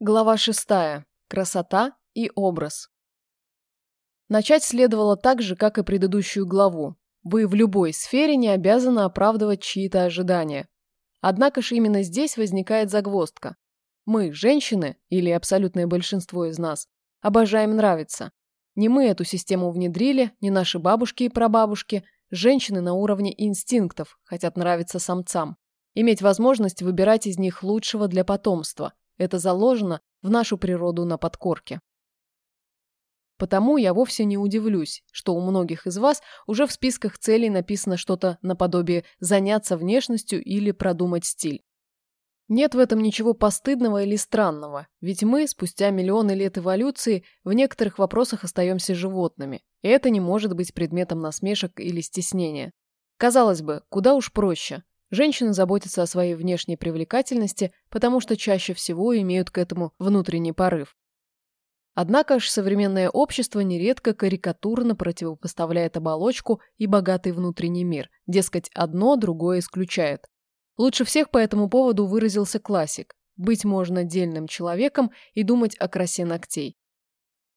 Глава шестая. Красота и образ. Начать следовало так же, как и предыдущую главу. Вы в любой сфере не обязаны оправдывать чьи-то ожидания. Однако же именно здесь возникает загвоздка. Мы, женщины, или абсолютное большинство из нас, обожаем нравиться. Не мы эту систему внедрили, не наши бабушки и прабабушки. Женщины на уровне инстинктов хотят нравиться самцам. Иметь возможность выбирать из них лучшего для потомства – это заложено в нашу природу на подкорке. Потому я вовсе не удивлюсь, что у многих из вас уже в списках целей написано что-то наподобие «заняться внешностью» или «продумать стиль». Нет в этом ничего постыдного или странного, ведь мы, спустя миллионы лет эволюции, в некоторых вопросах остаемся животными, и это не может быть предметом насмешек или стеснения. Казалось бы, куда уж проще. Женщины заботятся о своей внешней привлекательности, потому что чаще всего имеют к этому внутренний порыв. Однако ж современное общество нередко карикатурно противопоставляет оболочку и богатый внутренний мир, дескать, одно другое исключает. Лучше всех по этому поводу выразился классик «Быть можно дельным человеком и думать о красе ногтей».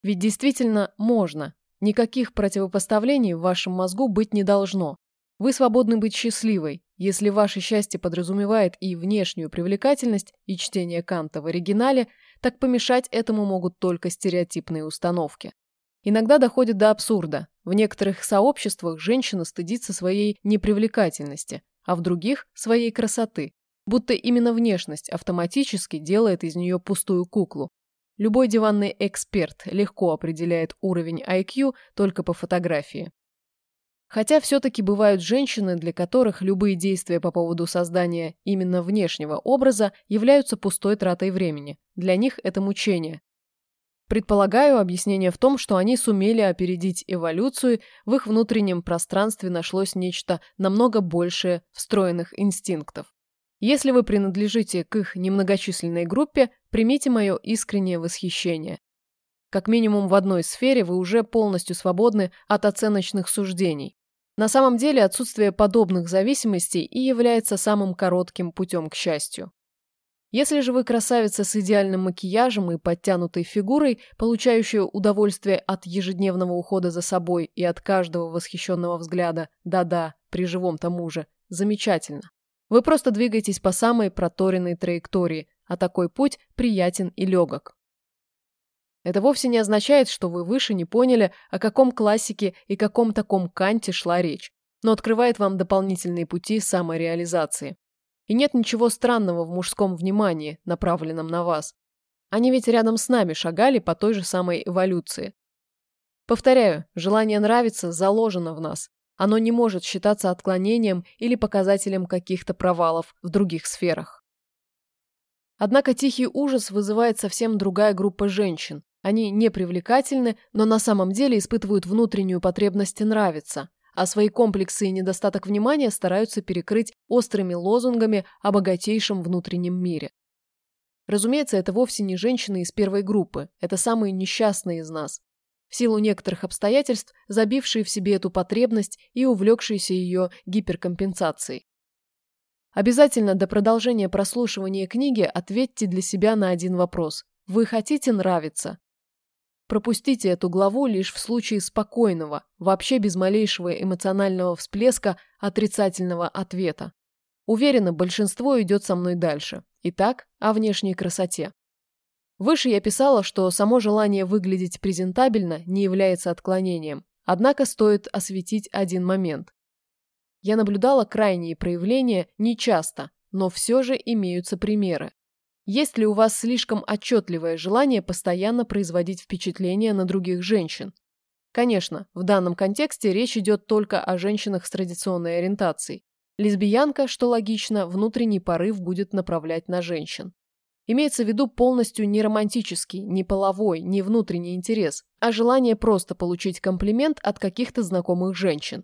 Ведь действительно можно. Никаких противопоставлений в вашем мозгу быть не должно. Вы свободны быть счастливой, если ваше счастье подразумевает и внешнюю привлекательность, и чтение Канта в оригинале, так помешать этому могут только стереотипные установки. Иногда доходит до абсурда. В некоторых сообществах женщина стыдится своей непривлекательности, а в других – своей красоты, будто именно внешность автоматически делает из нее пустую куклу. Любой диванный эксперт легко определяет уровень IQ только по фотографии. Хотя все-таки бывают женщины, для которых любые действия по поводу создания именно внешнего образа являются пустой тратой времени. Для них это мучение. Предполагаю, объяснение в том, что они сумели опередить эволюцию, в их внутреннем пространстве нашлось нечто намного большее встроенных инстинктов. Если вы принадлежите к их немногочисленной группе, примите мое искреннее восхищение. Как минимум в одной сфере вы уже полностью свободны от оценочных суждений. На самом деле отсутствие подобных зависимостей и является самым коротким путем к счастью. Если же вы красавица с идеальным макияжем и подтянутой фигурой, получающая удовольствие от ежедневного ухода за собой и от каждого восхищенного взгляда, да-да, при живом тому же, замечательно. Вы просто двигаетесь по самой проторенной траектории, а такой путь приятен и легок. Это вовсе не означает, что вы выше не поняли, о каком классике и каком таком канте шла речь, но открывает вам дополнительные пути самореализации. И нет ничего странного в мужском внимании, направленном на вас. Они ведь рядом с нами шагали по той же самой эволюции. Повторяю, желание нравиться заложено в нас. Оно не может считаться отклонением или показателем каких-то провалов в других сферах. Однако тихий ужас вызывает совсем другая группа женщин, они не привлекательны, но на самом деле испытывают внутреннюю потребность нравиться, а свои комплексы и недостаток внимания стараются перекрыть острыми лозунгами о богатейшем внутреннем мире. Разумеется, это вовсе не женщины из первой группы, это самые несчастные из нас. В силу некоторых обстоятельств, забившие в себе эту потребность и увлекшиеся ее гиперкомпенсацией. Обязательно до продолжения прослушивания книги ответьте для себя на один вопрос. Вы хотите нравиться? Пропустите эту главу лишь в случае спокойного, вообще без малейшего эмоционального всплеска отрицательного ответа. Уверена, большинство идет со мной дальше. Итак, о внешней красоте. Выше я писала, что само желание выглядеть презентабельно не является отклонением. Однако стоит осветить один момент. Я наблюдала крайние проявления нечасто, но все же имеются примеры. Есть ли у вас слишком отчетливое желание постоянно производить впечатление на других женщин? Конечно, в данном контексте речь идет только о женщинах с традиционной ориентацией. Лесбиянка, что логично, внутренний порыв будет направлять на женщин. Имеется в виду полностью не романтический, не половой, не внутренний интерес, а желание просто получить комплимент от каких-то знакомых женщин.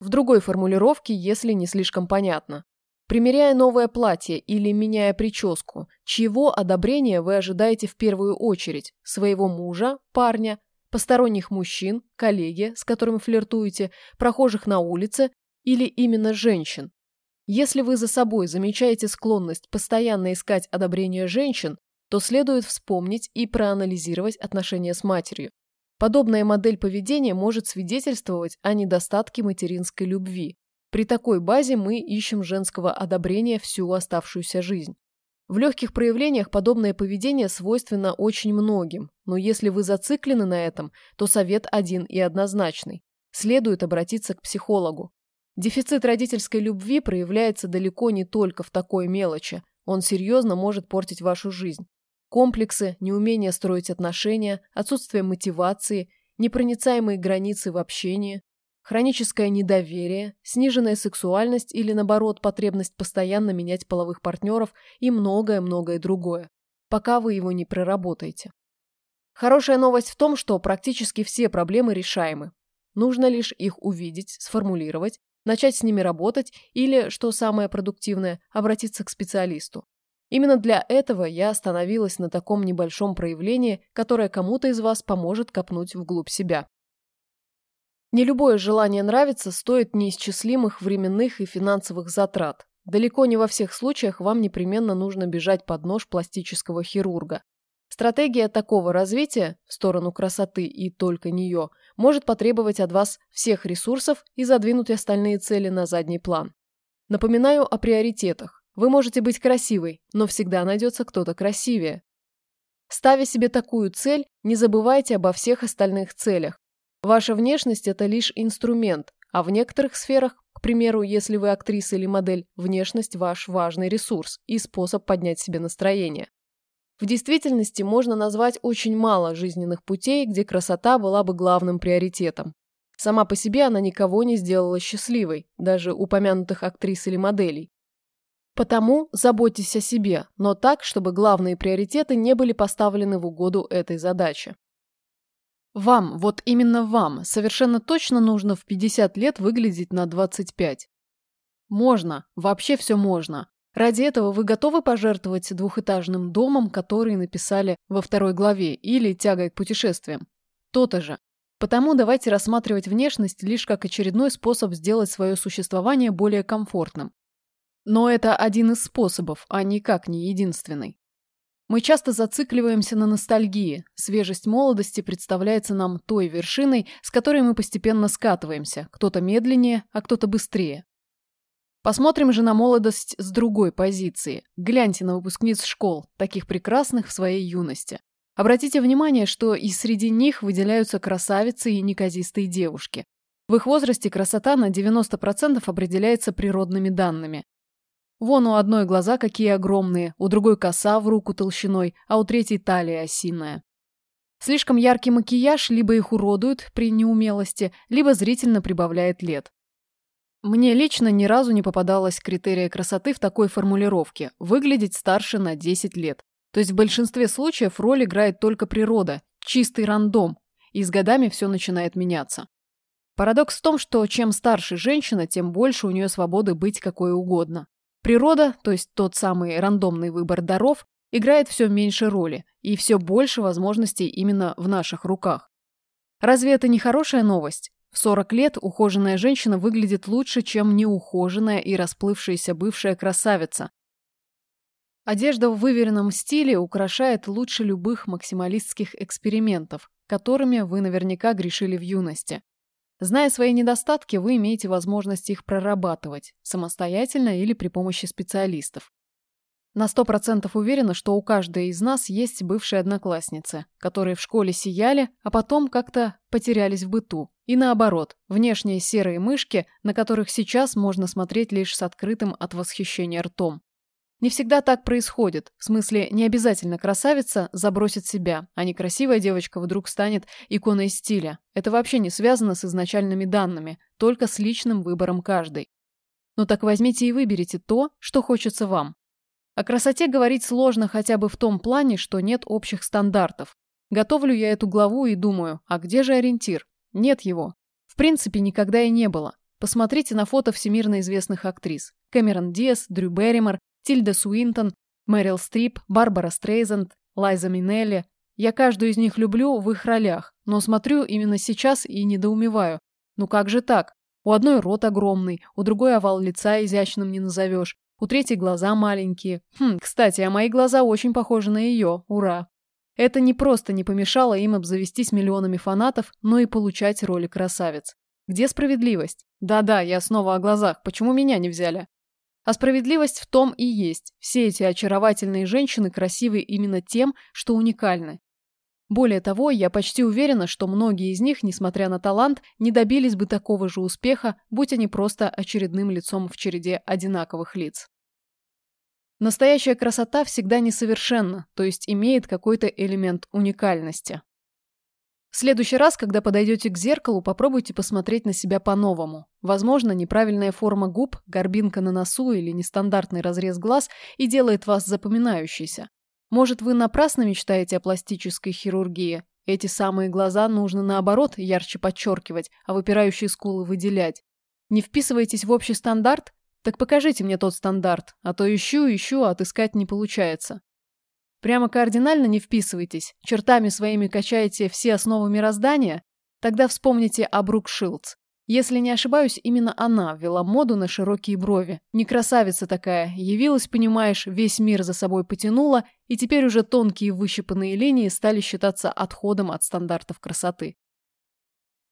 В другой формулировке, если не слишком понятно. Примеряя новое платье или меняя прическу, чьего одобрения вы ожидаете в первую очередь? Своего мужа, парня, посторонних мужчин, коллеги, с которыми флиртуете, прохожих на улице или именно женщин? Если вы за собой замечаете склонность постоянно искать одобрение женщин, то следует вспомнить и проанализировать отношения с матерью. Подобная модель поведения может свидетельствовать о недостатке материнской любви. При такой базе мы ищем женского одобрения всю оставшуюся жизнь. В легких проявлениях подобное поведение свойственно очень многим, но если вы зациклены на этом, то совет один и однозначный. Следует обратиться к психологу. Дефицит родительской любви проявляется далеко не только в такой мелочи. Он серьезно может портить вашу жизнь. Комплексы, неумение строить отношения, отсутствие мотивации, непроницаемые границы в общении, хроническое недоверие, сниженная сексуальность или, наоборот, потребность постоянно менять половых партнеров и многое-многое другое, пока вы его не проработаете. Хорошая новость в том, что практически все проблемы решаемы. Нужно лишь их увидеть, сформулировать, начать с ними работать или, что самое продуктивное, обратиться к специалисту. Именно для этого я остановилась на таком небольшом проявлении, которое кому-то из вас поможет копнуть вглубь себя. Не любое желание нравиться стоит неисчислимых временных и финансовых затрат. Далеко не во всех случаях вам непременно нужно бежать под нож пластического хирурга. Стратегия такого развития в сторону красоты и только нее может потребовать от вас всех ресурсов и задвинуть остальные цели на задний план. Напоминаю о приоритетах. Вы можете быть красивой, но всегда найдется кто-то красивее. Ставя себе такую цель, не забывайте обо всех остальных целях. Ваша внешность – это лишь инструмент, а в некоторых сферах, к примеру, если вы актриса или модель, внешность – ваш важный ресурс и способ поднять себе настроение. В действительности можно назвать очень мало жизненных путей, где красота была бы главным приоритетом. Сама по себе она никого не сделала счастливой, даже упомянутых актрис или моделей. Потому заботьтесь о себе, но так, чтобы главные приоритеты не были поставлены в угоду этой задаче. Вам, вот именно вам, совершенно точно нужно в 50 лет выглядеть на 25. Можно, вообще все можно. Ради этого вы готовы пожертвовать двухэтажным домом, который написали во второй главе, или тягой к путешествиям? То-то же. Потому давайте рассматривать внешность лишь как очередной способ сделать свое существование более комфортным. Но это один из способов, а никак не единственный. Мы часто зацикливаемся на ностальгии. Свежесть молодости представляется нам той вершиной, с которой мы постепенно скатываемся, кто-то медленнее, а кто-то быстрее. Посмотрим же на молодость с другой позиции. Гляньте на выпускниц школ, таких прекрасных в своей юности. Обратите внимание, что и среди них выделяются красавицы и неказистые девушки. В их возрасте красота на 90% определяется природными данными. Вон у одной глаза какие огромные, у другой коса в руку толщиной, а у третьей талия осиная. Слишком яркий макияж либо их уродует при неумелости, либо зрительно прибавляет лет. Мне лично ни разу не попадалось критерия красоты в такой формулировке – выглядеть старше на 10 лет. То есть в большинстве случаев роль играет только природа, чистый рандом, и с годами все начинает меняться. Парадокс в том, что чем старше женщина, тем больше у нее свободы быть какой угодно. Природа, то есть тот самый рандомный выбор даров, играет все меньше роли и все больше возможностей именно в наших руках. Разве это не хорошая новость? В 40 лет ухоженная женщина выглядит лучше, чем неухоженная и расплывшаяся бывшая красавица. Одежда в выверенном стиле украшает лучше любых максималистских экспериментов, которыми вы наверняка грешили в юности. Зная свои недостатки, вы имеете возможность их прорабатывать, самостоятельно или при помощи специалистов. На 100% уверена, что у каждой из нас есть бывшие одноклассницы, которые в школе сияли, а потом как-то потерялись в быту. И наоборот, внешние серые мышки, на которых сейчас можно смотреть лишь с открытым от восхищения ртом. Не всегда так происходит. В смысле, не обязательно красавица забросит себя, а некрасивая девочка вдруг станет иконой стиля. Это вообще не связано с изначальными данными, только с личным выбором каждой. Ну так возьмите и выберите то, что хочется вам. О красоте говорить сложно хотя бы в том плане, что нет общих стандартов. Готовлю я эту главу и думаю, а где же ориентир? Нет его. В принципе, никогда и не было. Посмотрите на фото всемирно известных актрис. Кэмерон Диас, Дрю Берримор, Тильда Суинтон, Мэрил Стрип, Барбара Стрейзенд, Лайза Минелли. Я каждую из них люблю в их ролях, но смотрю именно сейчас и недоумеваю. Ну как же так? У одной рот огромный, у другой овал лица изящным не назовешь, у третьей глаза маленькие. Хм, кстати, а мои глаза очень похожи на ее, ура. Это не просто не помешало им обзавестись миллионами фанатов, но и получать роли красавиц. Где справедливость? Да-да, я снова о глазах, почему меня не взяли? А справедливость в том и есть. Все эти очаровательные женщины красивы именно тем, что уникальны. Более того, я почти уверена, что многие из них, несмотря на талант, не добились бы такого же успеха, будь они просто очередным лицом в череде одинаковых лиц. Настоящая красота всегда несовершенна, то есть имеет какой-то элемент уникальности. В следующий раз, когда подойдете к зеркалу, попробуйте посмотреть на себя по-новому. Возможно, неправильная форма губ, горбинка на носу или нестандартный разрез глаз и делает вас запоминающейся. Может, вы напрасно мечтаете о пластической хирургии? Эти самые глаза нужно, наоборот, ярче подчеркивать, а выпирающие скулы выделять. Не вписываетесь в общий стандарт? Так покажите мне тот стандарт, а то ищу, ищу, а отыскать не получается. Прямо кардинально не вписывайтесь, чертами своими качаете все основы мироздания? Тогда вспомните о Брук Шилдс. Если не ошибаюсь, именно она ввела моду на широкие брови. Не красавица такая, явилась, понимаешь, весь мир за собой потянула, и теперь уже тонкие выщипанные линии стали считаться отходом от стандартов красоты.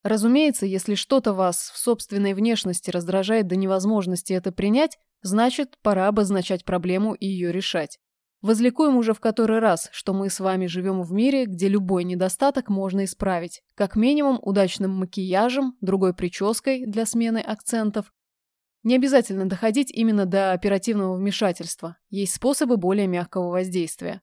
Разумеется, если что-то вас в собственной внешности раздражает до невозможности это принять, значит, пора обозначать проблему и ее решать. Возликуем уже в который раз, что мы с вами живем в мире, где любой недостаток можно исправить. Как минимум удачным макияжем, другой прической для смены акцентов. Не обязательно доходить именно до оперативного вмешательства. Есть способы более мягкого воздействия.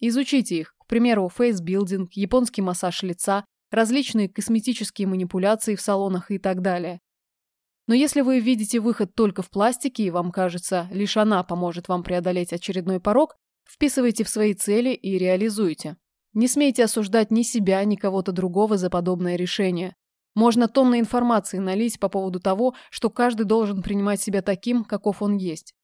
Изучите их. К примеру, фейсбилдинг, японский массаж лица, различные косметические манипуляции в салонах и так далее. Но если вы видите выход только в пластике и вам кажется, лишь она поможет вам преодолеть очередной порог, вписывайте в свои цели и реализуйте. Не смейте осуждать ни себя, ни кого-то другого за подобное решение. Можно тонны информации налить по поводу того, что каждый должен принимать себя таким, каков он есть.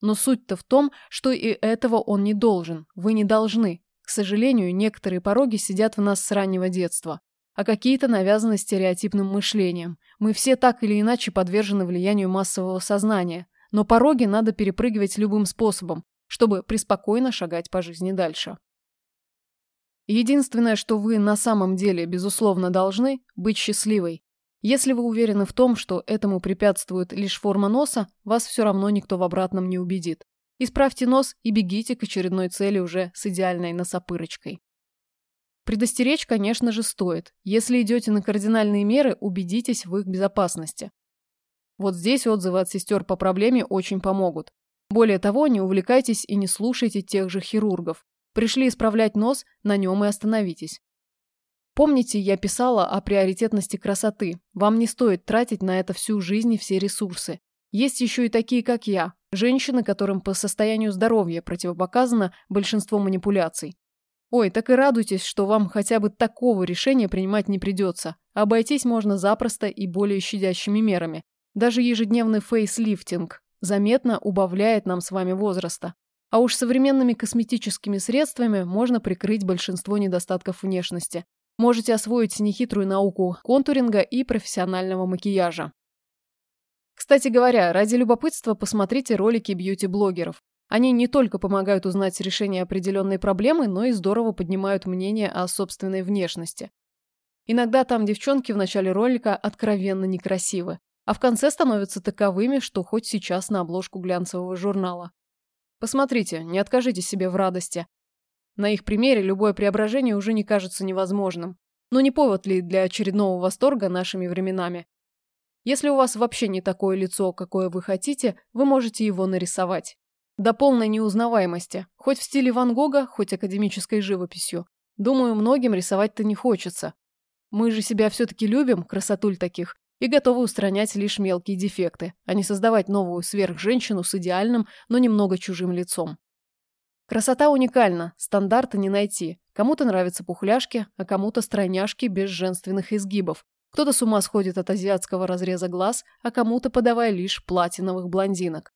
Но суть-то в том, что и этого он не должен, вы не должны. К сожалению, некоторые пороги сидят в нас с раннего детства а какие-то навязаны стереотипным мышлением. Мы все так или иначе подвержены влиянию массового сознания, но пороги надо перепрыгивать любым способом, чтобы преспокойно шагать по жизни дальше. Единственное, что вы на самом деле, безусловно, должны – быть счастливой. Если вы уверены в том, что этому препятствует лишь форма носа, вас все равно никто в обратном не убедит. Исправьте нос и бегите к очередной цели уже с идеальной носопырочкой. Предостеречь, конечно же, стоит. Если идете на кардинальные меры, убедитесь в их безопасности. Вот здесь отзывы от сестер по проблеме очень помогут. Более того, не увлекайтесь и не слушайте тех же хирургов. Пришли исправлять нос, на нем и остановитесь. Помните, я писала о приоритетности красоты. Вам не стоит тратить на это всю жизнь и все ресурсы. Есть еще и такие, как я, женщины, которым по состоянию здоровья противопоказано большинство манипуляций. Ой, так и радуйтесь, что вам хотя бы такого решения принимать не придется. Обойтись можно запросто и более щадящими мерами. Даже ежедневный фейслифтинг заметно убавляет нам с вами возраста. А уж современными косметическими средствами можно прикрыть большинство недостатков внешности. Можете освоить нехитрую науку контуринга и профессионального макияжа. Кстати говоря, ради любопытства посмотрите ролики бьюти-блогеров. Они не только помогают узнать решение определенной проблемы, но и здорово поднимают мнение о собственной внешности. Иногда там девчонки в начале ролика откровенно некрасивы, а в конце становятся таковыми, что хоть сейчас на обложку глянцевого журнала. Посмотрите, не откажите себе в радости. На их примере любое преображение уже не кажется невозможным. Но не повод ли для очередного восторга нашими временами? Если у вас вообще не такое лицо, какое вы хотите, вы можете его нарисовать. До полной неузнаваемости, хоть в стиле Ван Гога, хоть академической живописью. Думаю, многим рисовать-то не хочется. Мы же себя все-таки любим, красотуль таких, и готовы устранять лишь мелкие дефекты, а не создавать новую сверхженщину с идеальным, но немного чужим лицом. Красота уникальна, стандарта не найти. Кому-то нравятся пухляшки, а кому-то стройняшки без женственных изгибов. Кто-то с ума сходит от азиатского разреза глаз, а кому-то подавая лишь платиновых блондинок.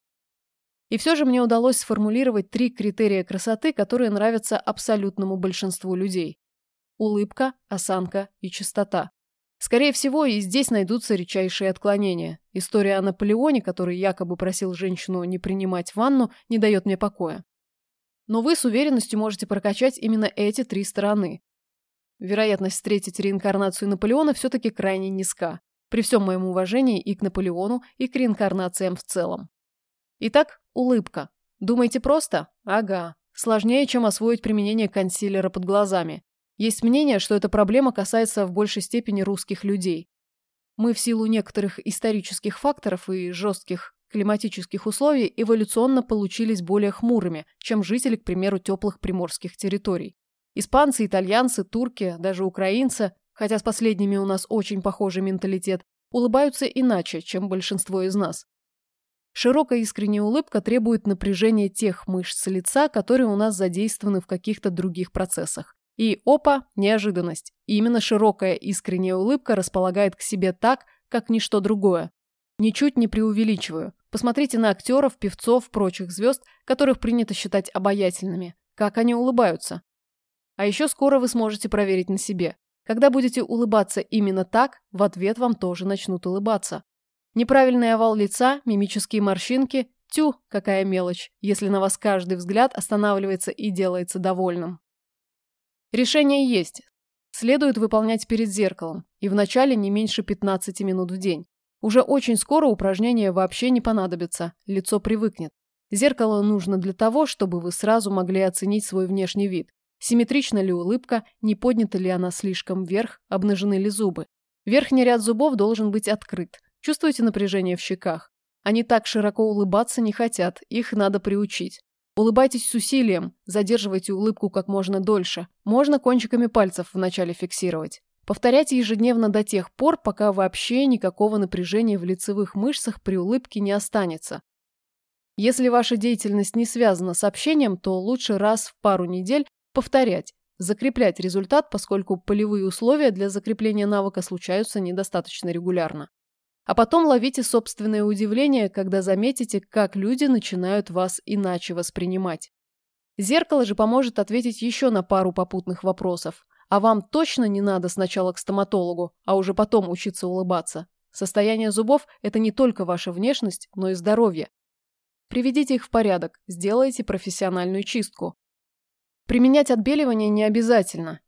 И все же мне удалось сформулировать три критерия красоты, которые нравятся абсолютному большинству людей. Улыбка, осанка и чистота. Скорее всего, и здесь найдутся редчайшие отклонения. История о Наполеоне, который якобы просил женщину не принимать ванну, не дает мне покоя. Но вы с уверенностью можете прокачать именно эти три стороны. Вероятность встретить реинкарнацию Наполеона все-таки крайне низка, при всем моем уважении и к Наполеону, и к реинкарнациям в целом. Итак, улыбка. Думаете просто? Ага. Сложнее, чем освоить применение консилера под глазами. Есть мнение, что эта проблема касается в большей степени русских людей. Мы в силу некоторых исторических факторов и жестких климатических условий эволюционно получились более хмурыми, чем жители, к примеру, теплых приморских территорий. Испанцы, итальянцы, турки, даже украинцы, хотя с последними у нас очень похожий менталитет, улыбаются иначе, чем большинство из нас. Широкая искренняя улыбка требует напряжения тех мышц лица, которые у нас задействованы в каких-то других процессах. И опа, неожиданность. Именно широкая искренняя улыбка располагает к себе так, как ничто другое. Ничуть не преувеличиваю. Посмотрите на актеров, певцов, прочих звезд, которых принято считать обаятельными. Как они улыбаются. А еще скоро вы сможете проверить на себе. Когда будете улыбаться именно так, в ответ вам тоже начнут улыбаться. Неправильный овал лица, мимические морщинки – тю, какая мелочь, если на вас каждый взгляд останавливается и делается довольным. Решение есть. Следует выполнять перед зеркалом, и вначале не меньше 15 минут в день. Уже очень скоро упражнения вообще не понадобятся, лицо привыкнет. Зеркало нужно для того, чтобы вы сразу могли оценить свой внешний вид. Симметрична ли улыбка, не поднята ли она слишком вверх, обнажены ли зубы. Верхний ряд зубов должен быть открыт. Чувствуете напряжение в щеках? Они так широко улыбаться не хотят, их надо приучить. Улыбайтесь с усилием, задерживайте улыбку как можно дольше. Можно кончиками пальцев вначале фиксировать. Повторяйте ежедневно до тех пор, пока вообще никакого напряжения в лицевых мышцах при улыбке не останется. Если ваша деятельность не связана с общением, то лучше раз в пару недель повторять, закреплять результат, поскольку полевые условия для закрепления навыка случаются недостаточно регулярно. А потом ловите собственное удивление, когда заметите, как люди начинают вас иначе воспринимать. Зеркало же поможет ответить еще на пару попутных вопросов. А вам точно не надо сначала к стоматологу, а уже потом учиться улыбаться. Состояние зубов – это не только ваша внешность, но и здоровье. Приведите их в порядок, сделайте профессиональную чистку. Применять отбеливание не обязательно.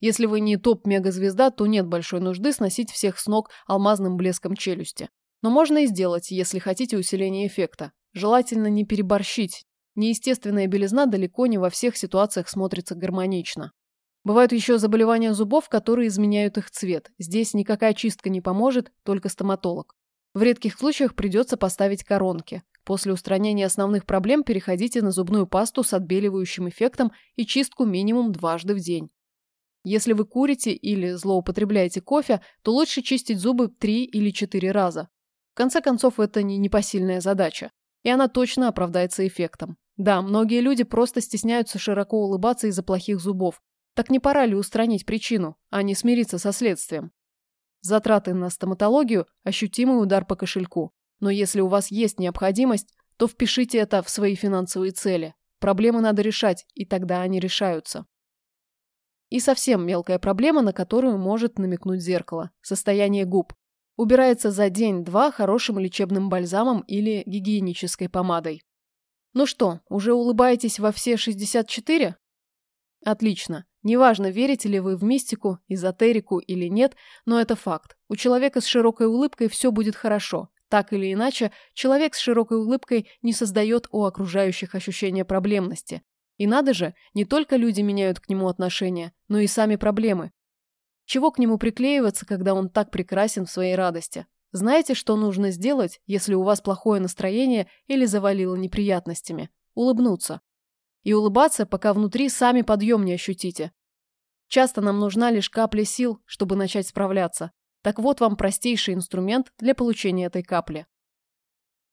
Если вы не топ-мегазвезда, то нет большой нужды сносить всех с ног алмазным блеском челюсти. Но можно и сделать, если хотите усиления эффекта. Желательно не переборщить. Неестественная белизна далеко не во всех ситуациях смотрится гармонично. Бывают еще заболевания зубов, которые изменяют их цвет. Здесь никакая чистка не поможет, только стоматолог. В редких случаях придется поставить коронки. После устранения основных проблем переходите на зубную пасту с отбеливающим эффектом и чистку минимум дважды в день. Если вы курите или злоупотребляете кофе, то лучше чистить зубы 3 или 4 раза. В конце концов, это не непосильная задача. И она точно оправдается эффектом. Да, многие люди просто стесняются широко улыбаться из-за плохих зубов. Так не пора ли устранить причину, а не смириться со следствием? Затраты на стоматологию – ощутимый удар по кошельку. Но если у вас есть необходимость, то впишите это в свои финансовые цели. Проблемы надо решать, и тогда они решаются. И совсем мелкая проблема, на которую может намекнуть зеркало – состояние губ. Убирается за день-два хорошим лечебным бальзамом или гигиенической помадой. Ну что, уже улыбаетесь во все 64? Отлично. Неважно, верите ли вы в мистику, эзотерику или нет, но это факт. У человека с широкой улыбкой все будет хорошо. Так или иначе, человек с широкой улыбкой не создает у окружающих ощущения проблемности. И надо же, не только люди меняют к нему отношения, но и сами проблемы. Чего к нему приклеиваться, когда он так прекрасен в своей радости? Знаете, что нужно сделать, если у вас плохое настроение или завалило неприятностями? Улыбнуться. И улыбаться, пока внутри сами подъем не ощутите. Часто нам нужна лишь капля сил, чтобы начать справляться. Так вот вам простейший инструмент для получения этой капли.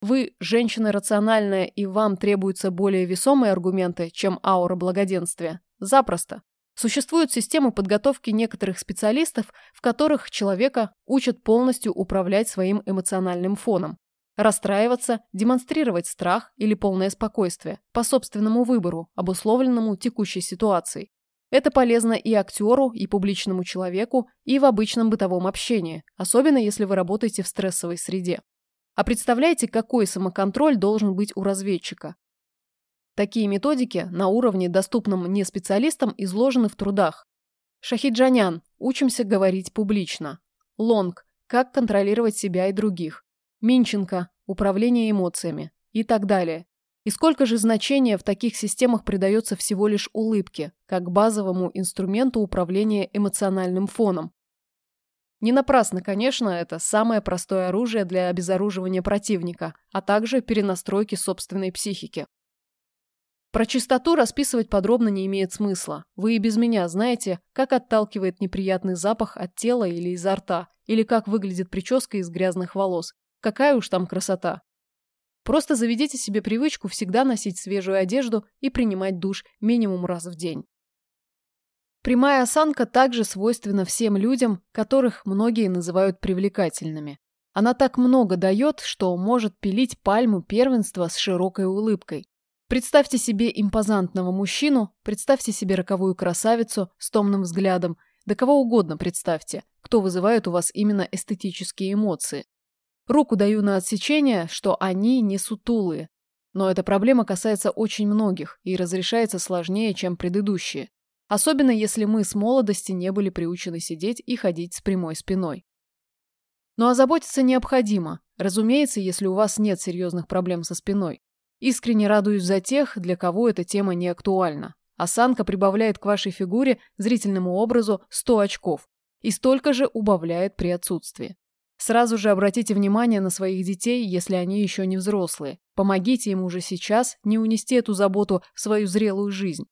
Вы женщина рациональная и вам требуются более весомые аргументы, чем аура благоденствия? Запросто. Существуют системы подготовки некоторых специалистов, в которых человека учат полностью управлять своим эмоциональным фоном. Расстраиваться, демонстрировать страх или полное спокойствие по собственному выбору, обусловленному текущей ситуацией. Это полезно и актеру, и публичному человеку, и в обычном бытовом общении, особенно если вы работаете в стрессовой среде. А представляете, какой самоконтроль должен быть у разведчика? Такие методики на уровне, доступном не специалистам, изложены в трудах. Шахиджанян. Учимся говорить публично. Лонг. Как контролировать себя и других. Минченко. Управление эмоциями. И так далее. И сколько же значения в таких системах придается всего лишь улыбке, как базовому инструменту управления эмоциональным фоном. Не напрасно, конечно, это самое простое оружие для обезоруживания противника, а также перенастройки собственной психики. Про чистоту расписывать подробно не имеет смысла. Вы и без меня знаете, как отталкивает неприятный запах от тела или изо рта, или как выглядит прическа из грязных волос. Какая уж там красота. Просто заведите себе привычку всегда носить свежую одежду и принимать душ минимум раз в день. Прямая осанка также свойственна всем людям, которых многие называют привлекательными. Она так много дает, что может пилить пальму первенства с широкой улыбкой. Представьте себе импозантного мужчину, представьте себе роковую красавицу с томным взглядом, да кого угодно представьте, кто вызывает у вас именно эстетические эмоции. Руку даю на отсечение, что они не сутулые. Но эта проблема касается очень многих и разрешается сложнее, чем предыдущие. Особенно если мы с молодости не были приучены сидеть и ходить с прямой спиной. Но озаботиться необходимо, разумеется, если у вас нет серьезных проблем со спиной. Искренне радуюсь за тех, для кого эта тема не актуальна. Осанка прибавляет к вашей фигуре, зрительному образу 100 очков и столько же убавляет при отсутствии. Сразу же обратите внимание на своих детей, если они еще не взрослые. Помогите им уже сейчас не унести эту заботу в свою зрелую жизнь.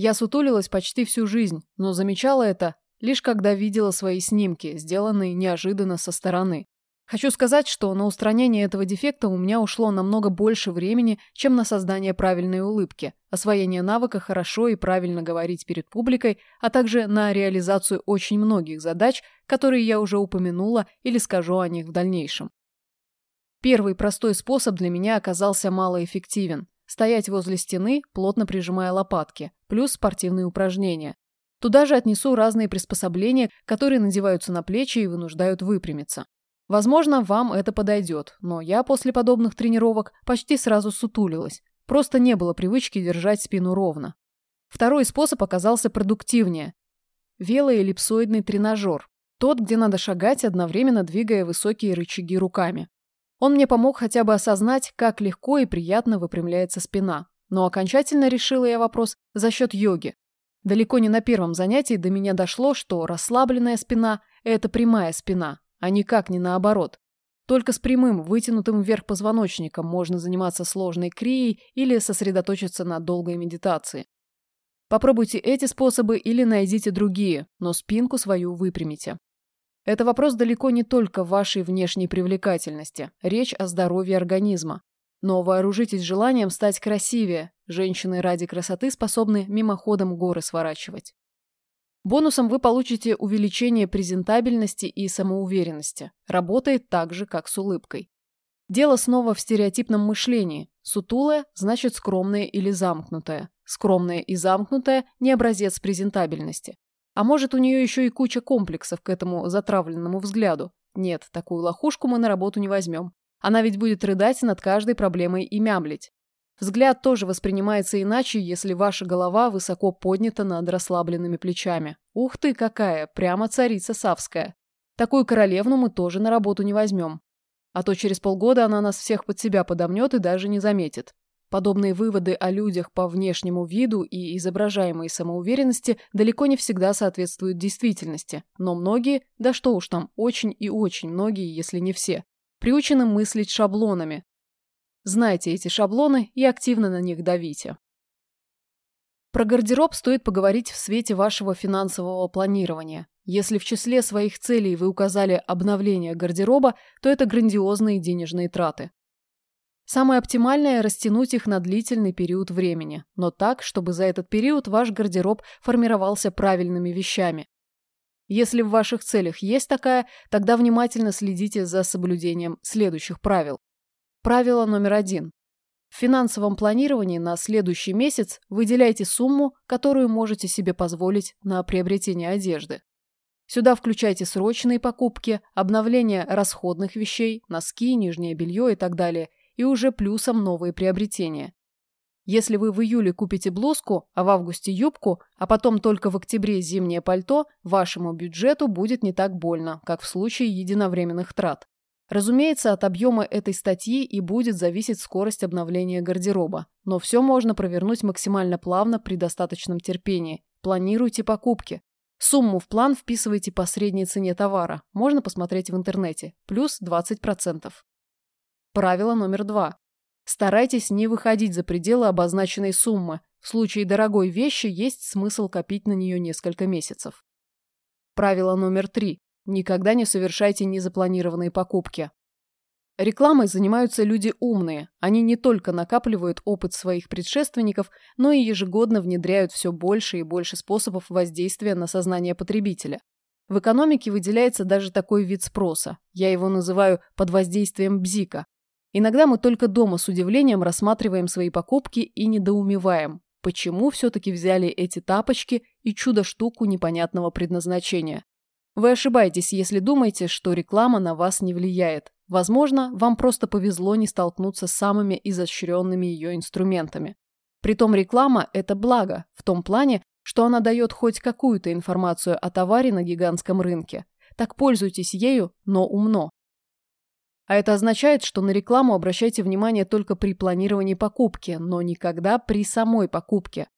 Я сутулилась почти всю жизнь, но замечала это лишь когда видела свои снимки, сделанные неожиданно со стороны. Хочу сказать, что на устранение этого дефекта у меня ушло намного больше времени, чем на создание правильной улыбки, освоение навыка хорошо и правильно говорить перед публикой, а также на реализацию очень многих задач, которые я уже упомянула или скажу о них в дальнейшем. Первый простой способ для меня оказался малоэффективен. Стоять возле стены, плотно прижимая лопатки, плюс спортивные упражнения. Туда же отнесу разные приспособления, которые надеваются на плечи и вынуждают выпрямиться. Возможно, вам это подойдет, но я после подобных тренировок почти сразу сутулилась. Просто не было привычки держать спину ровно. Второй способ оказался продуктивнее. Велоэллипсоидный тренажер. Тот, где надо шагать, одновременно двигая высокие рычаги руками. Он мне помог хотя бы осознать, как легко и приятно выпрямляется спина. Но окончательно решила я вопрос за счет йоги. Далеко не на первом занятии до меня дошло, что расслабленная спина – это прямая спина, а никак не наоборот. Только с прямым, вытянутым вверх позвоночником можно заниматься сложной крией или сосредоточиться на долгой медитации. Попробуйте эти способы или найдите другие, но спинку свою выпрямите. Это вопрос далеко не только вашей внешней привлекательности, речь о здоровье организма. Но вооружитесь желанием стать красивее, женщины ради красоты способны мимоходом горы сворачивать. Бонусом вы получите увеличение презентабельности и самоуверенности. Работает так же, как с улыбкой. Дело снова в стереотипном мышлении. Сутулая – значит скромная или замкнутая. Скромная и замкнутая – не образец презентабельности. А может, у нее еще и куча комплексов к этому затравленному взгляду. Нет, такую лохушку мы на работу не возьмем. Она ведь будет рыдать над каждой проблемой и мямлить. Взгляд тоже воспринимается иначе, если ваша голова высоко поднята над расслабленными плечами. Ух ты, какая! Прямо царица Савская. Такую королевну мы тоже на работу не возьмем. А то через полгода она нас всех под себя подомнет и даже не заметит. Подобные выводы о людях по внешнему виду и изображаемой самоуверенности далеко не всегда соответствуют действительности, но многие, да что уж там, очень и очень многие, если не все, приучены мыслить шаблонами, Знайте эти шаблоны и активно на них давите. Про гардероб стоит поговорить в свете вашего финансового планирования. Если в числе своих целей вы указали обновление гардероба, то это грандиозные денежные траты. Самое оптимальное – растянуть их на длительный период времени, но так, чтобы за этот период ваш гардероб формировался правильными вещами. Если в ваших целях есть такая, тогда внимательно следите за соблюдением следующих правил. Правило номер один. В финансовом планировании на следующий месяц выделяйте сумму, которую можете себе позволить на приобретение одежды. Сюда включайте срочные покупки, обновление расходных вещей, носки, нижнее белье и так далее, и уже плюсом новые приобретения. Если вы в июле купите блузку, а в августе юбку, а потом только в октябре зимнее пальто, вашему бюджету будет не так больно, как в случае единовременных трат. Разумеется, от объема этой статьи и будет зависеть скорость обновления гардероба, но все можно провернуть максимально плавно при достаточном терпении. Планируйте покупки. Сумму в план вписывайте по средней цене товара, можно посмотреть в интернете, плюс 20%. Правило номер два. Старайтесь не выходить за пределы обозначенной суммы. В случае дорогой вещи есть смысл копить на нее несколько месяцев. Правило номер три. Никогда не совершайте незапланированные покупки. Рекламой занимаются люди умные. Они не только накапливают опыт своих предшественников, но и ежегодно внедряют все больше и больше способов воздействия на сознание потребителя. В экономике выделяется даже такой вид спроса. Я его называю под воздействием бзика. Иногда мы только дома с удивлением рассматриваем свои покупки и недоумеваем, почему все-таки взяли эти тапочки и чудо-штуку непонятного предназначения. Вы ошибаетесь, если думаете, что реклама на вас не влияет. Возможно, вам просто повезло не столкнуться с самыми изощренными ее инструментами. Притом реклама – это благо, в том плане, что она дает хоть какую-то информацию о товаре на гигантском рынке. Так пользуйтесь ею, но умно. А это означает, что на рекламу обращайте внимание только при планировании покупки, но никогда при самой покупке.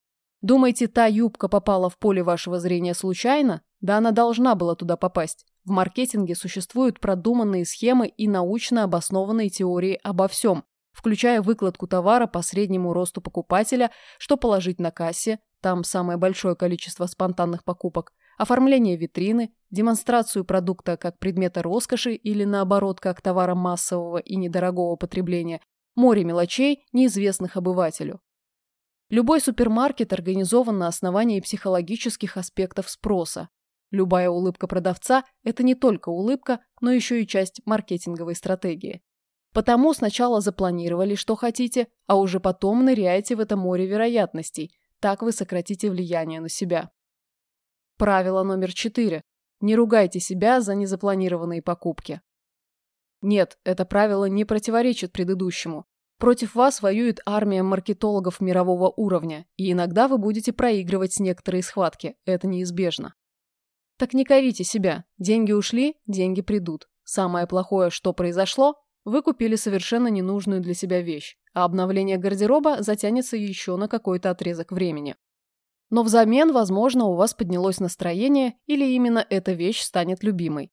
Думаете, та юбка попала в поле вашего зрения случайно? Да она должна была туда попасть. В маркетинге существуют продуманные схемы и научно обоснованные теории обо всем, включая выкладку товара по среднему росту покупателя, что положить на кассе, там самое большое количество спонтанных покупок, оформление витрины, демонстрацию продукта как предмета роскоши или наоборот как товара массового и недорогого потребления, море мелочей, неизвестных обывателю. Любой супермаркет организован на основании психологических аспектов спроса, Любая улыбка продавца – это не только улыбка, но еще и часть маркетинговой стратегии. Потому сначала запланировали, что хотите, а уже потом ныряете в это море вероятностей. Так вы сократите влияние на себя. Правило номер четыре. Не ругайте себя за незапланированные покупки. Нет, это правило не противоречит предыдущему. Против вас воюет армия маркетологов мирового уровня, и иногда вы будете проигрывать некоторые схватки, это неизбежно. Так не корите себя. Деньги ушли, деньги придут. Самое плохое, что произошло, вы купили совершенно ненужную для себя вещь, а обновление гардероба затянется еще на какой-то отрезок времени. Но взамен, возможно, у вас поднялось настроение или именно эта вещь станет любимой.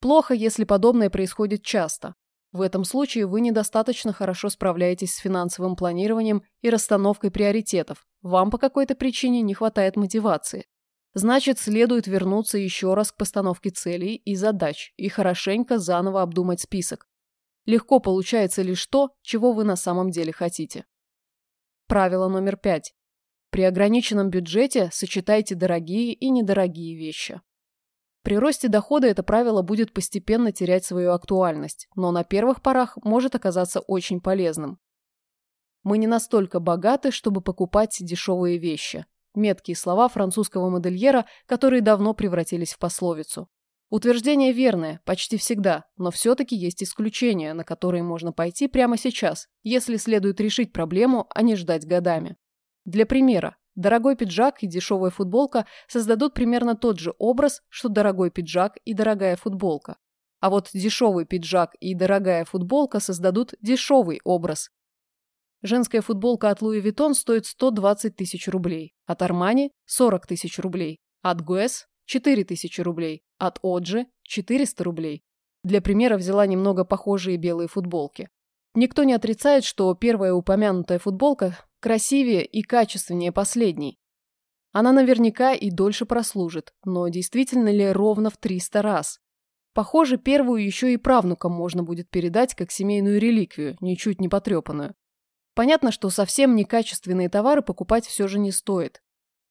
Плохо, если подобное происходит часто. В этом случае вы недостаточно хорошо справляетесь с финансовым планированием и расстановкой приоритетов. Вам по какой-то причине не хватает мотивации. Значит, следует вернуться еще раз к постановке целей и задач и хорошенько заново обдумать список. Легко получается лишь то, чего вы на самом деле хотите. Правило номер пять. При ограниченном бюджете сочетайте дорогие и недорогие вещи. При росте дохода это правило будет постепенно терять свою актуальность, но на первых порах может оказаться очень полезным. Мы не настолько богаты, чтобы покупать дешевые вещи, Меткие слова французского модельера, которые давно превратились в пословицу. Утверждение верное, почти всегда, но все-таки есть исключения, на которые можно пойти прямо сейчас, если следует решить проблему, а не ждать годами. Для примера, дорогой пиджак и дешевая футболка создадут примерно тот же образ, что дорогой пиджак и дорогая футболка. А вот дешевый пиджак и дорогая футболка создадут дешевый образ, Женская футболка от Louis Vuitton стоит 120 тысяч рублей, от Armani – 40 тысяч рублей, от Guess – 4 тысячи рублей, от Оджи – 400 рублей. Для примера взяла немного похожие белые футболки. Никто не отрицает, что первая упомянутая футболка красивее и качественнее последней. Она наверняка и дольше прослужит, но действительно ли ровно в 300 раз? Похоже, первую еще и правнукам можно будет передать как семейную реликвию, ничуть не потрепанную. Понятно, что совсем некачественные товары покупать все же не стоит.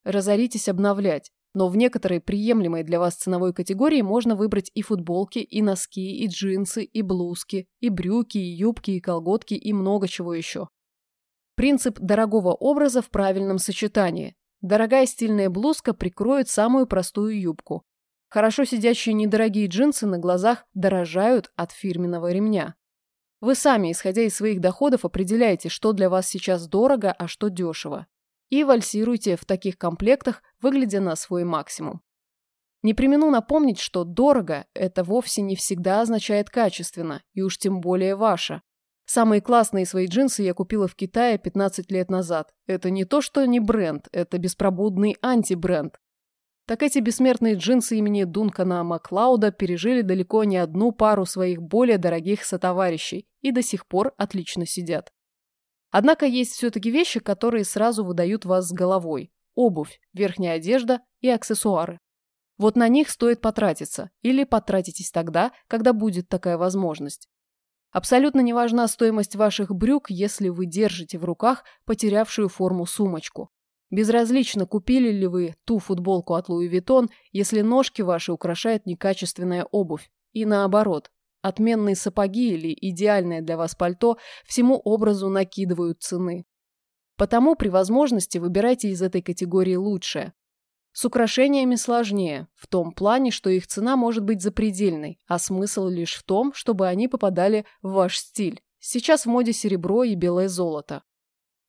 Разоритесь обновлять, но в некоторой приемлемой для вас ценовой категории можно выбрать и футболки, и носки, и джинсы, и блузки, и брюки, и юбки, и колготки, и много чего еще. Принцип дорогого образа в правильном сочетании. Дорогая стильная блузка прикроет самую простую юбку. Хорошо сидящие недорогие джинсы на глазах дорожают от фирменного ремня. Вы сами, исходя из своих доходов, определяете, что для вас сейчас дорого, а что дешево. И вальсируйте в таких комплектах, выглядя на свой максимум. Не примену напомнить, что «дорого» – это вовсе не всегда означает качественно, и уж тем более ваше. Самые классные свои джинсы я купила в Китае 15 лет назад. Это не то, что не бренд, это беспробудный антибренд. Так эти бессмертные джинсы имени Дункана Маклауда пережили далеко не одну пару своих более дорогих сотоварищей и до сих пор отлично сидят. Однако есть все-таки вещи, которые сразу выдают вас с головой. Обувь, верхняя одежда и аксессуары. Вот на них стоит потратиться, или потратитесь тогда, когда будет такая возможность. Абсолютно не важна стоимость ваших брюк, если вы держите в руках потерявшую форму сумочку. Безразлично, купили ли вы ту футболку от Louis Vuitton, если ножки ваши украшает некачественная обувь. И наоборот, отменные сапоги или идеальное для вас пальто всему образу накидывают цены. Потому при возможности выбирайте из этой категории лучшее. С украшениями сложнее, в том плане, что их цена может быть запредельной, а смысл лишь в том, чтобы они попадали в ваш стиль. Сейчас в моде серебро и белое золото.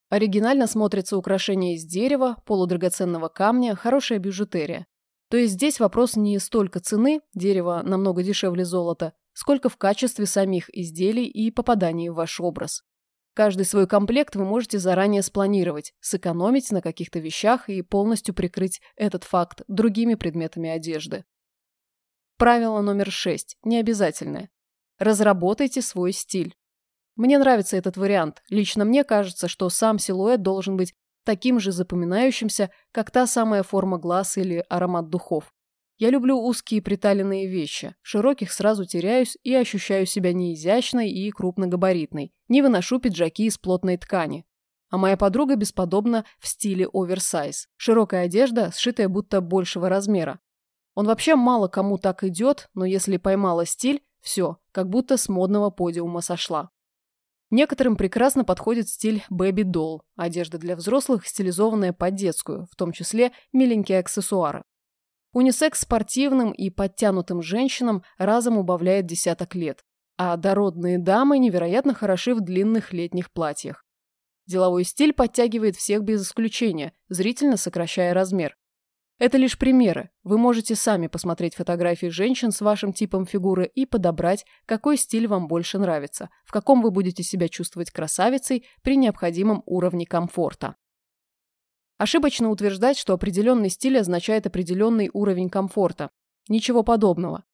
Оригинально смотрятся украшения из дерева, полудрагоценного камня, хорошая бижутерия. То есть здесь вопрос не столько цены, дерево намного дешевле золота, сколько в качестве самих изделий и попадании в ваш образ. Каждый свой комплект вы можете заранее спланировать, сэкономить на каких-то вещах и полностью прикрыть этот факт другими предметами одежды. Правило номер шесть, необязательное. Разработайте свой стиль. Мне нравится этот вариант. Лично мне кажется, что сам силуэт должен быть таким же запоминающимся, как та самая форма глаз или аромат духов. Я люблю узкие приталенные вещи, широких сразу теряюсь и ощущаю себя неизящной и крупногабаритной, не выношу пиджаки из плотной ткани. А моя подруга бесподобна в стиле оверсайз, широкая одежда, сшитая будто большего размера. Он вообще мало кому так идет, но если поймала стиль, все, как будто с модного подиума сошла. Некоторым прекрасно подходит стиль бэби-долл, одежда для взрослых, стилизованная под детскую, в том числе миленькие аксессуары. Унисекс спортивным и подтянутым женщинам разом убавляет десяток лет, а дородные дамы невероятно хороши в длинных летних платьях. Деловой стиль подтягивает всех без исключения, зрительно сокращая размер. Это лишь примеры. Вы можете сами посмотреть фотографии женщин с вашим типом фигуры и подобрать, какой стиль вам больше нравится, в каком вы будете себя чувствовать красавицей при необходимом уровне комфорта. Ошибочно утверждать, что определенный стиль означает определенный уровень комфорта. Ничего подобного.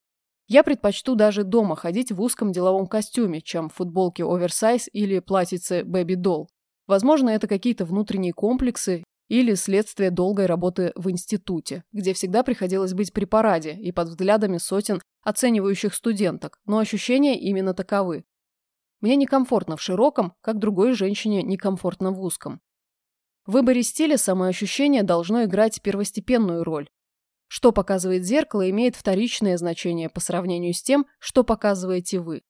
Я предпочту даже дома ходить в узком деловом костюме, чем в футболке оверсайз или платьице бэби-долл. Возможно, это какие-то внутренние комплексы или следствие долгой работы в институте, где всегда приходилось быть при параде и под взглядами сотен оценивающих студенток, но ощущения именно таковы. Мне некомфортно в широком, как другой женщине некомфортно в узком. В выборе стиля самоощущение должно играть первостепенную роль. Что показывает зеркало, имеет вторичное значение по сравнению с тем, что показываете вы.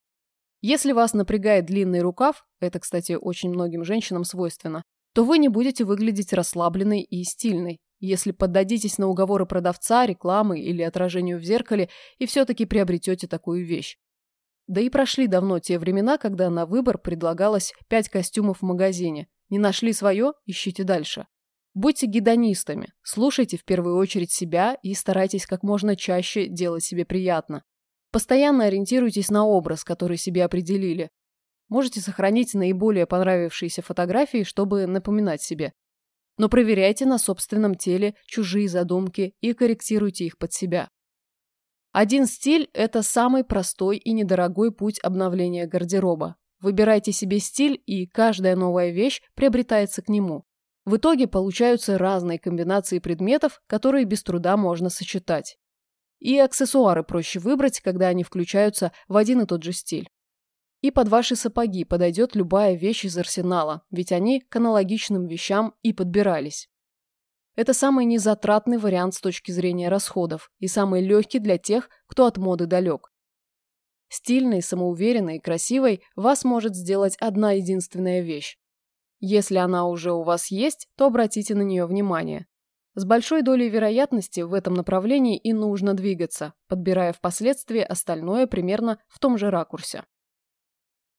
Если вас напрягает длинный рукав, это, кстати, очень многим женщинам свойственно, то вы не будете выглядеть расслабленной и стильной. Если поддадитесь на уговоры продавца, рекламы или отражению в зеркале и все-таки приобретете такую вещь. Да и прошли давно те времена, когда на выбор предлагалось пять костюмов в магазине – не нашли свое – ищите дальше. Будьте гедонистами, слушайте в первую очередь себя и старайтесь как можно чаще делать себе приятно. Постоянно ориентируйтесь на образ, который себе определили. Можете сохранить наиболее понравившиеся фотографии, чтобы напоминать себе. Но проверяйте на собственном теле чужие задумки и корректируйте их под себя. Один стиль – это самый простой и недорогой путь обновления гардероба. Выбирайте себе стиль, и каждая новая вещь приобретается к нему. В итоге получаются разные комбинации предметов, которые без труда можно сочетать. И аксессуары проще выбрать, когда они включаются в один и тот же стиль. И под ваши сапоги подойдет любая вещь из арсенала, ведь они к аналогичным вещам и подбирались. Это самый незатратный вариант с точки зрения расходов и самый легкий для тех, кто от моды далек. Стильной, самоуверенной и красивой вас может сделать одна единственная вещь. Если она уже у вас есть, то обратите на нее внимание. С большой долей вероятности в этом направлении и нужно двигаться, подбирая впоследствии остальное примерно в том же ракурсе.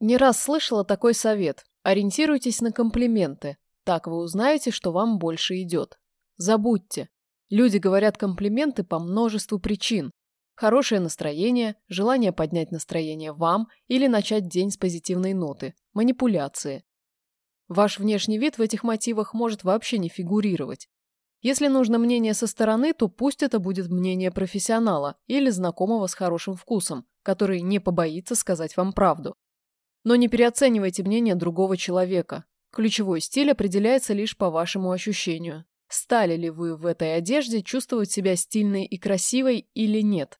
Не раз слышала такой совет – ориентируйтесь на комплименты, так вы узнаете, что вам больше идет. Забудьте. Люди говорят комплименты по множеству причин. Хорошее настроение, желание поднять настроение вам или начать день с позитивной ноты, манипуляции. Ваш внешний вид в этих мотивах может вообще не фигурировать. Если нужно мнение со стороны, то пусть это будет мнение профессионала или знакомого с хорошим вкусом, который не побоится сказать вам правду. Но не переоценивайте мнение другого человека. Ключевой стиль определяется лишь по вашему ощущению. Стали ли вы в этой одежде чувствовать себя стильной и красивой или нет?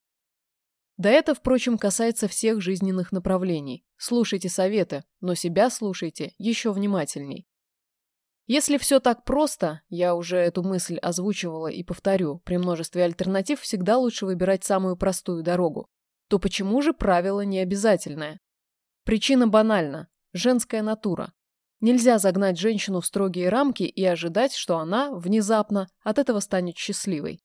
Да это, впрочем, касается всех жизненных направлений. Слушайте советы, но себя слушайте еще внимательней. Если все так просто, я уже эту мысль озвучивала и повторю, при множестве альтернатив всегда лучше выбирать самую простую дорогу, то почему же правило не обязательное? Причина банальна – женская натура. Нельзя загнать женщину в строгие рамки и ожидать, что она, внезапно, от этого станет счастливой.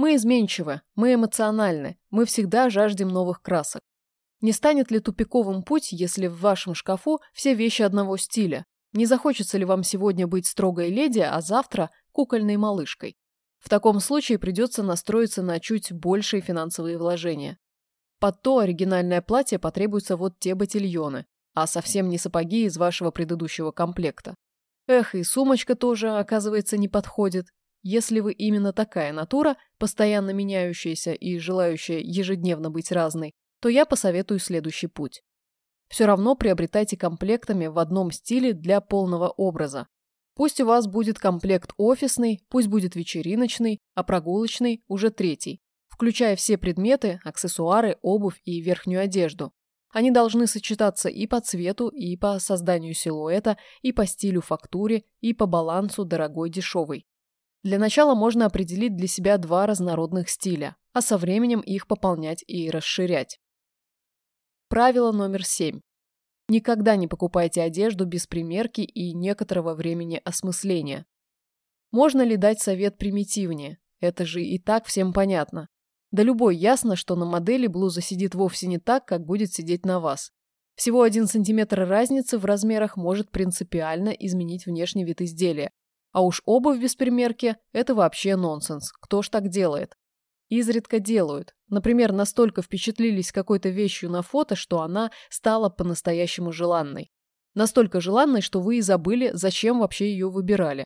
Мы изменчивы, мы эмоциональны, мы всегда жаждем новых красок. Не станет ли тупиковым путь, если в вашем шкафу все вещи одного стиля, не захочется ли вам сегодня быть строгой леди, а завтра кукольной малышкой? В таком случае придется настроиться на чуть большие финансовые вложения. Под то оригинальное платье потребуются вот те ботильоны, а совсем не сапоги из вашего предыдущего комплекта. Эх, и сумочка тоже, оказывается, не подходит. Если вы именно такая натура, постоянно меняющаяся и желающая ежедневно быть разной, то я посоветую следующий путь. Все равно приобретайте комплектами в одном стиле для полного образа. Пусть у вас будет комплект офисный, пусть будет вечериночный, а прогулочный уже третий, включая все предметы, аксессуары, обувь и верхнюю одежду. Они должны сочетаться и по цвету, и по созданию силуэта, и по стилю фактуре, и по балансу дорогой-дешевый. Для начала можно определить для себя два разнородных стиля, а со временем их пополнять и расширять. Правило номер семь. Никогда не покупайте одежду без примерки и некоторого времени осмысления. Можно ли дать совет примитивнее? Это же и так всем понятно. Да любой ясно, что на модели блуза сидит вовсе не так, как будет сидеть на вас. Всего один сантиметр разницы в размерах может принципиально изменить внешний вид изделия. А уж обувь без примерки – это вообще нонсенс. Кто ж так делает? изредка делают. Например, настолько впечатлились какой-то вещью на фото, что она стала по-настоящему желанной. Настолько желанной, что вы и забыли, зачем вообще ее выбирали.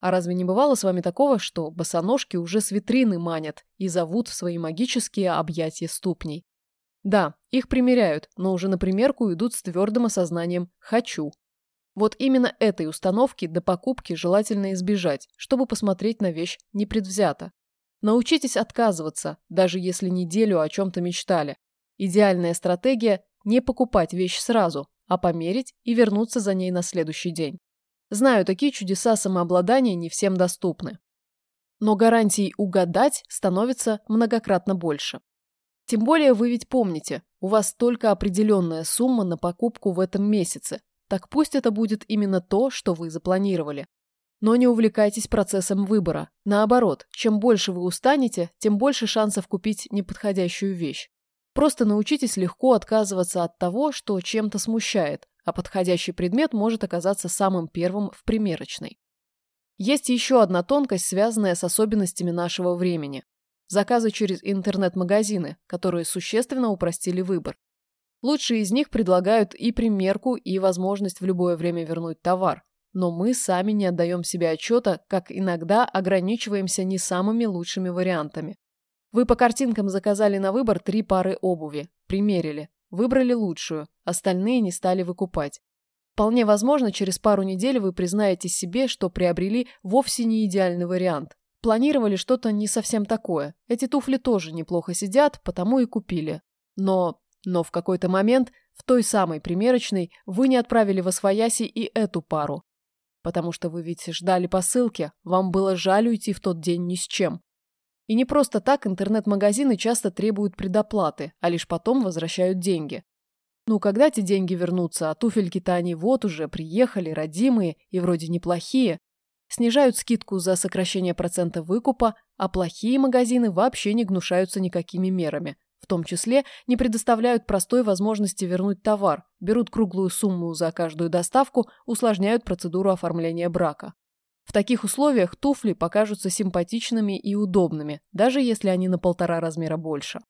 А разве не бывало с вами такого, что босоножки уже с витрины манят и зовут в свои магические объятия ступней? Да, их примеряют, но уже на примерку идут с твердым осознанием «хочу». Вот именно этой установки до покупки желательно избежать, чтобы посмотреть на вещь непредвзято. Научитесь отказываться, даже если неделю о чем-то мечтали. Идеальная стратегия – не покупать вещь сразу, а померить и вернуться за ней на следующий день. Знаю, такие чудеса самообладания не всем доступны. Но гарантий угадать становится многократно больше. Тем более вы ведь помните, у вас только определенная сумма на покупку в этом месяце, так пусть это будет именно то, что вы запланировали. Но не увлекайтесь процессом выбора. Наоборот, чем больше вы устанете, тем больше шансов купить неподходящую вещь. Просто научитесь легко отказываться от того, что чем-то смущает, а подходящий предмет может оказаться самым первым в примерочной. Есть еще одна тонкость, связанная с особенностями нашего времени. Заказы через интернет-магазины, которые существенно упростили выбор. Лучшие из них предлагают и примерку, и возможность в любое время вернуть товар, но мы сами не отдаем себе отчета, как иногда ограничиваемся не самыми лучшими вариантами. Вы по картинкам заказали на выбор три пары обуви, примерили, выбрали лучшую, остальные не стали выкупать. Вполне возможно, через пару недель вы признаете себе, что приобрели вовсе не идеальный вариант. Планировали что-то не совсем такое. Эти туфли тоже неплохо сидят, потому и купили. Но, но в какой-то момент в той самой примерочной вы не отправили в Освояси и эту пару, Потому что вы ведь ждали посылки, вам было жаль уйти в тот день ни с чем. И не просто так интернет-магазины часто требуют предоплаты, а лишь потом возвращают деньги. Ну, когда те деньги вернутся, а туфельки-то они вот уже приехали, родимые и вроде неплохие. Снижают скидку за сокращение процента выкупа, а плохие магазины вообще не гнушаются никакими мерами. В том числе не предоставляют простой возможности вернуть товар, берут круглую сумму за каждую доставку, усложняют процедуру оформления брака. В таких условиях туфли покажутся симпатичными и удобными, даже если они на полтора размера больше.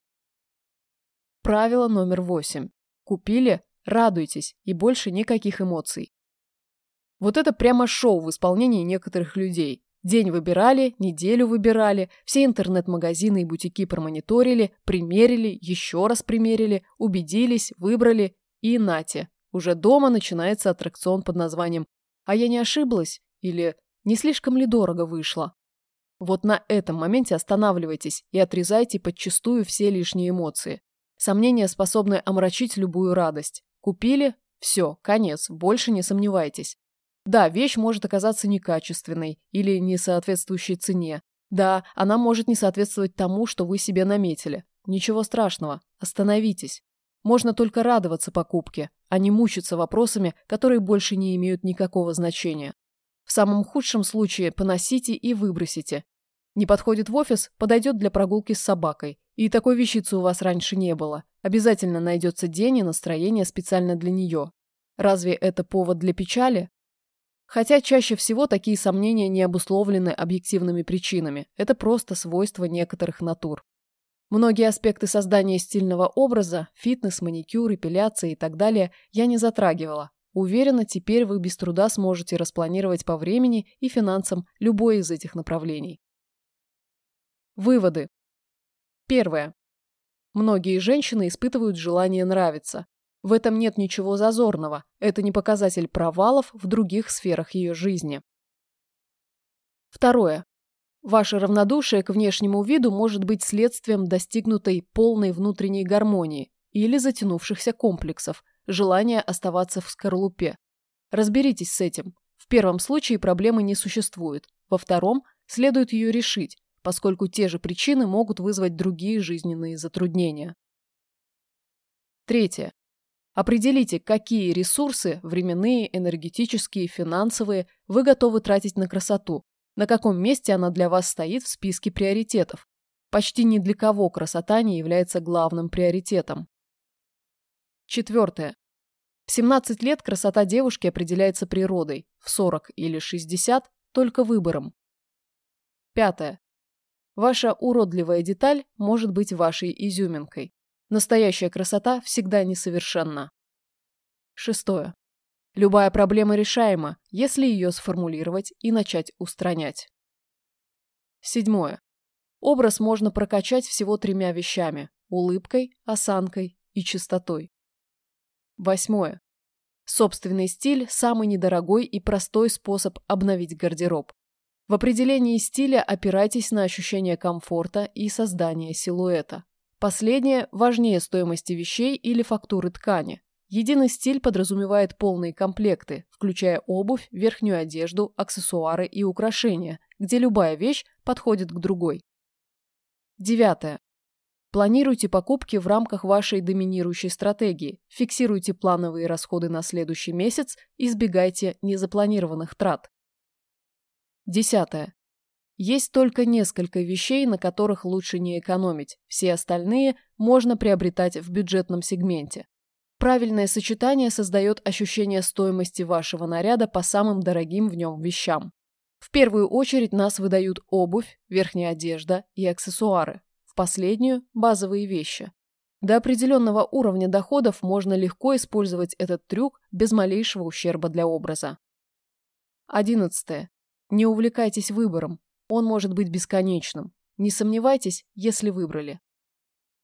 Правило номер восемь. Купили – радуйтесь и больше никаких эмоций. Вот это прямо шоу в исполнении некоторых людей. День выбирали, неделю выбирали, все интернет-магазины и бутики промониторили, примерили, еще раз примерили, убедились, выбрали и нате. Уже дома начинается аттракцион под названием «А я не ошиблась?» или «Не слишком ли дорого вышло?» Вот на этом моменте останавливайтесь и отрезайте подчистую все лишние эмоции. Сомнения способны омрачить любую радость. Купили? Все, конец, больше не сомневайтесь. Да, вещь может оказаться некачественной или не соответствующей цене. Да, она может не соответствовать тому, что вы себе наметили. Ничего страшного, остановитесь. Можно только радоваться покупке, а не мучиться вопросами, которые больше не имеют никакого значения. В самом худшем случае поносите и выбросите. Не подходит в офис, подойдет для прогулки с собакой. И такой вещицы у вас раньше не было. Обязательно найдется день и настроение специально для нее. Разве это повод для печали? Хотя чаще всего такие сомнения не обусловлены объективными причинами, это просто свойство некоторых натур. Многие аспекты создания стильного образа – фитнес, маникюр, эпиляция и так далее – я не затрагивала. Уверена, теперь вы без труда сможете распланировать по времени и финансам любое из этих направлений. Выводы. Первое. Многие женщины испытывают желание нравиться, в этом нет ничего зазорного, это не показатель провалов в других сферах ее жизни. Второе. Ваше равнодушие к внешнему виду может быть следствием достигнутой полной внутренней гармонии или затянувшихся комплексов, желания оставаться в скорлупе. Разберитесь с этим. В первом случае проблемы не существует, во втором следует ее решить, поскольку те же причины могут вызвать другие жизненные затруднения. Третье. Определите, какие ресурсы – временные, энергетические, финансовые – вы готовы тратить на красоту, на каком месте она для вас стоит в списке приоритетов. Почти ни для кого красота не является главным приоритетом. Четвертое. В 17 лет красота девушки определяется природой, в 40 или 60 – только выбором. Пятое. Ваша уродливая деталь может быть вашей изюминкой. Настоящая красота всегда несовершенна. Шестое. Любая проблема решаема, если ее сформулировать и начать устранять. Седьмое. Образ можно прокачать всего тремя вещами – улыбкой, осанкой и чистотой. Восьмое. Собственный стиль – самый недорогой и простой способ обновить гардероб. В определении стиля опирайтесь на ощущение комфорта и создание силуэта. Последнее важнее стоимости вещей или фактуры ткани. Единый стиль подразумевает полные комплекты, включая обувь, верхнюю одежду, аксессуары и украшения, где любая вещь подходит к другой. Девятое. Планируйте покупки в рамках вашей доминирующей стратегии, фиксируйте плановые расходы на следующий месяц, избегайте незапланированных трат. Десятое. Есть только несколько вещей, на которых лучше не экономить, все остальные можно приобретать в бюджетном сегменте. Правильное сочетание создает ощущение стоимости вашего наряда по самым дорогим в нем вещам. В первую очередь нас выдают обувь, верхняя одежда и аксессуары. В последнюю – базовые вещи. До определенного уровня доходов можно легко использовать этот трюк без малейшего ущерба для образа. Одиннадцатое. Не увлекайтесь выбором. Он может быть бесконечным. Не сомневайтесь, если выбрали.